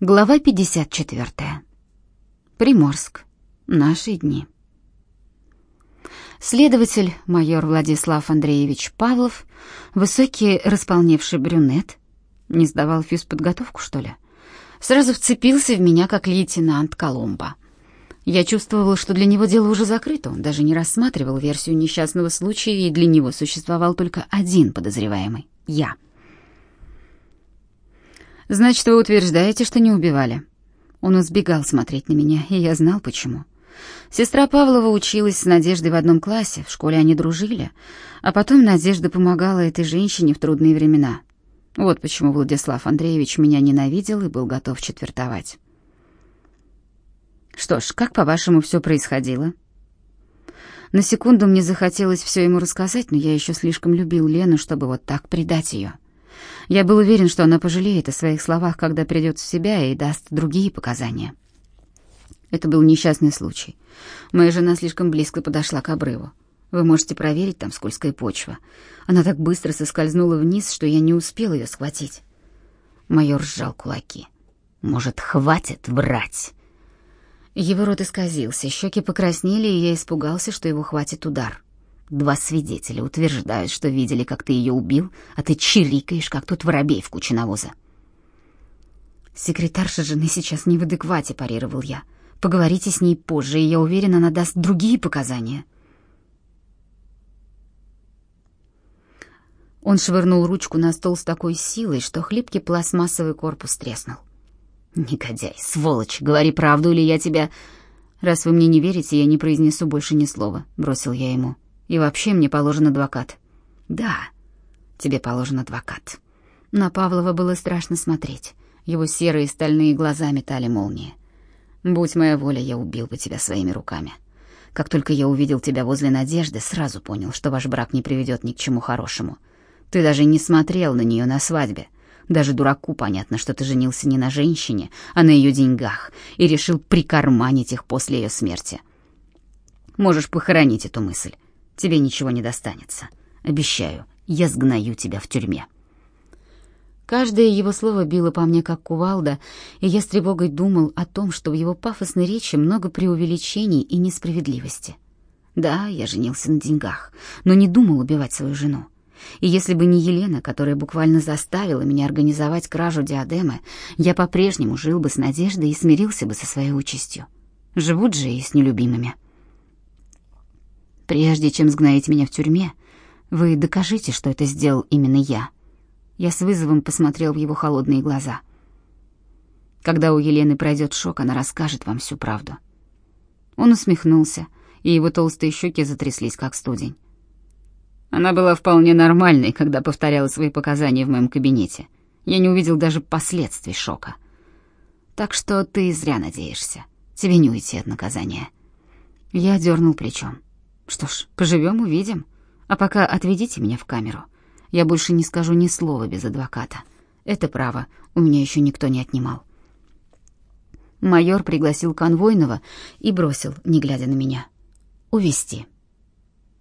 Глава 54. Приморск. Наши дни. Следователь майор Владислав Андреевич Павлов, высокий располневший брюнет, не сдавал физподготовку, что ли? Сразу вцепился в меня, как лейтенант Коломбо. Я чувствовала, что для него дело уже закрыто, он даже не рассматривал версию несчастного случая, и для него существовал только один подозреваемый — я — Значит, вы утверждаете, что не убивали? Он избегал смотреть на меня, и я знал почему. Сестра Павлова училась с Надеждой в одном классе, в школе они дружили, а потом Надежда помогала этой женщине в трудные времена. Вот почему Владислав Андреевич меня ненавидел и был готов четвертовать. Что ж, как по-вашему все происходило? На секунду мне захотелось все ему рассказать, но я еще слишком любил Лену, чтобы вот так предать ее. Я был уверен, что она пожалеет о своих словах, когда придет в себя и даст другие показания. Это был несчастный случай. Моя жена слишком близко подошла к обрыву. Вы можете проверить, там скользкая почва. Она так быстро соскользнула вниз, что я не успел ее схватить. Майор сжал кулаки. «Может, хватит врать?» Его рот исказился, щеки покраснели, и я испугался, что его хватит удар. Два свидетеля утверждают, что видели, как ты ее убил, а ты чирикаешь, как тот воробей в куче навоза. Секретарша жены сейчас не в адеквате, парировал я. Поговорите с ней позже, и я уверен, она даст другие показания. Он швырнул ручку на стол с такой силой, что хлипкий пластмассовый корпус треснул. «Негодяй, сволочь, говори правду, или я тебя...» «Раз вы мне не верите, я не произнесу больше ни слова», — бросил я ему. И вообще мне положен адвокат. Да, тебе положен адвокат. На Павлова было страшно смотреть. Его серые стальные глаза метали молнии. Будь моя воля, я убил бы тебя своими руками. Как только я увидел тебя возле Надежды, сразу понял, что ваш брак не приведет ни к чему хорошему. Ты даже не смотрел на нее на свадьбе. Даже дураку понятно, что ты женился не на женщине, а на ее деньгах, и решил прикарманить их после ее смерти. Можешь похоронить эту мысль. Тебе ничего не достанется. Обещаю, я сгною тебя в тюрьме. Каждое его слово било по мне как кувалда, и я с тревогой думал о том, что в его пафосной речи много преувеличений и несправедливости. Да, я женился на деньгах, но не думал убивать свою жену. И если бы не Елена, которая буквально заставила меня организовать кражу диадемы, я по-прежнему жил бы с надеждой и смирился бы со своей участью. Живут же и с нелюбимыми. Прежде чем сгноить меня в тюрьме, вы докажите, что это сделал именно я. Я с вызовом посмотрел в его холодные глаза. Когда у Елены пройдет шок, она расскажет вам всю правду. Он усмехнулся, и его толстые щеки затряслись, как студень. Она была вполне нормальной, когда повторяла свои показания в моем кабинете. Я не увидел даже последствий шока. Так что ты зря надеешься. Тебе не уйти от наказания. Я дернул плечом. Что ж, поживем, увидим. А пока отведите меня в камеру. Я больше не скажу ни слова без адвоката. Это право у меня еще никто не отнимал. Майор пригласил конвойного и бросил, не глядя на меня. Увести.